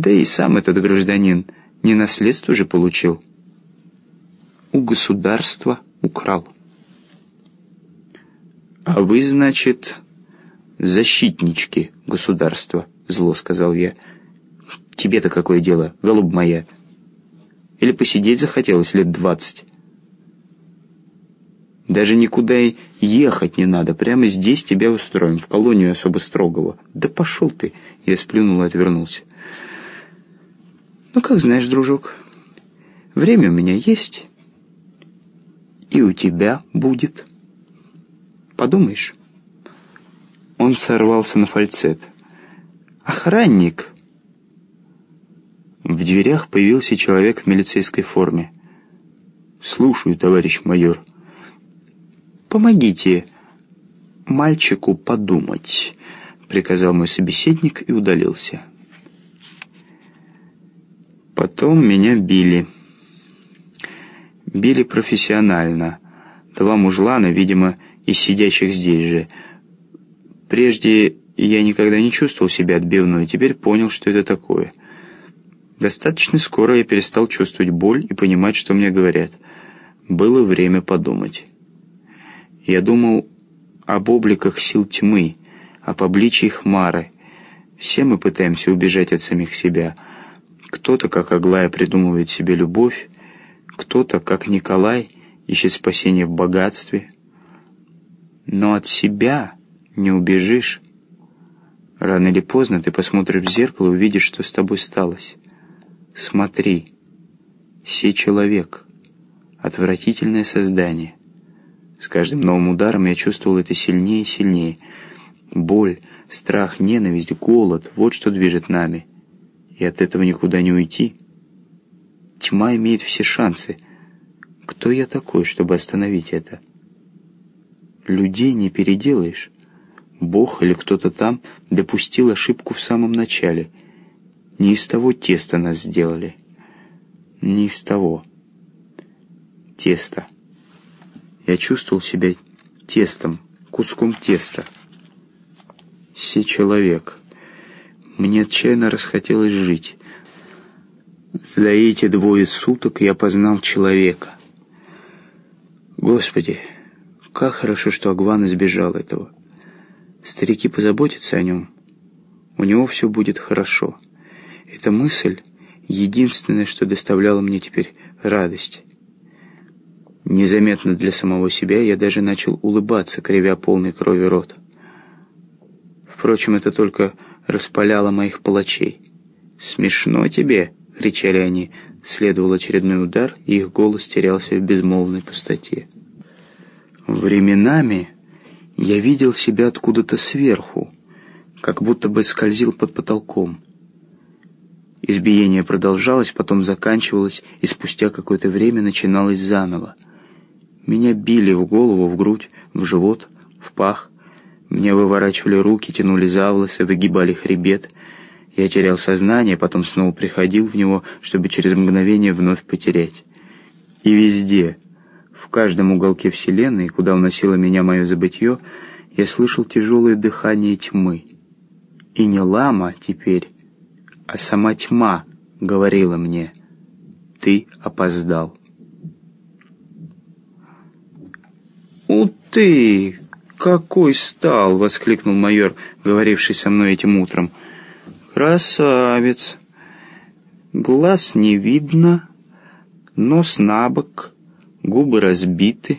Да и сам этот гражданин не наследство же получил. У государства украл. «А вы, значит, защитнички государства», — зло сказал я. «Тебе-то какое дело, голубь моя? Или посидеть захотелось лет двадцать?» Даже никуда и ехать не надо. Прямо здесь тебя устроим, в колонию особо строгого. Да пошел ты. Я сплюнул и отвернулся. Ну, как знаешь, дружок, время у меня есть. И у тебя будет. Подумаешь. Он сорвался на фальцет. Охранник. В дверях появился человек в милицейской форме. «Слушаю, товарищ майор». «Помогите мальчику подумать», — приказал мой собеседник и удалился. Потом меня били. Били профессионально. Два мужлана, видимо, из сидящих здесь же. Прежде я никогда не чувствовал себя отбивной, теперь понял, что это такое. Достаточно скоро я перестал чувствовать боль и понимать, что мне говорят. Было время подумать. Я думал об обликах сил тьмы, об обличии хмары. Все мы пытаемся убежать от самих себя. Кто-то, как Аглая, придумывает себе любовь, кто-то, как Николай, ищет спасение в богатстве. Но от себя не убежишь. Рано или поздно ты посмотришь в зеркало и увидишь, что с тобой сталось. Смотри, сей человек, отвратительное создание. С каждым новым ударом я чувствовал это сильнее и сильнее. Боль, страх, ненависть, голод — вот что движет нами. И от этого никуда не уйти. Тьма имеет все шансы. Кто я такой, чтобы остановить это? Людей не переделаешь. Бог или кто-то там допустил ошибку в самом начале. Не из того теста нас сделали. Не из того. Тесто. Я чувствовал себя тестом, куском теста. Се человек. Мне отчаянно расхотелось жить. За эти двое суток я познал человека. Господи, как хорошо, что Агван избежал этого. Старики позаботятся о нем. У него все будет хорошо. Эта мысль — единственное, что доставляло мне теперь радость. Незаметно для самого себя я даже начал улыбаться, кривя полный крови рот. Впрочем, это только распаляло моих палачей. «Смешно тебе!» — кричали они. Следовал очередной удар, и их голос терялся в безмолвной пустоте. Временами я видел себя откуда-то сверху, как будто бы скользил под потолком. Избиение продолжалось, потом заканчивалось, и спустя какое-то время начиналось заново — меня били в голову, в грудь, в живот, в пах. Мне выворачивали руки, тянули за волосы, выгибали хребет. Я терял сознание, потом снова приходил в него, чтобы через мгновение вновь потерять. И везде, в каждом уголке Вселенной, куда уносило меня мое забытье, я слышал тяжелое дыхание тьмы. И не лама теперь, а сама тьма говорила мне, «Ты опоздал». «У ты! Какой стал!» — воскликнул майор, говоривший со мной этим утром. «Красавец! Глаз не видно, нос набок, губы разбиты».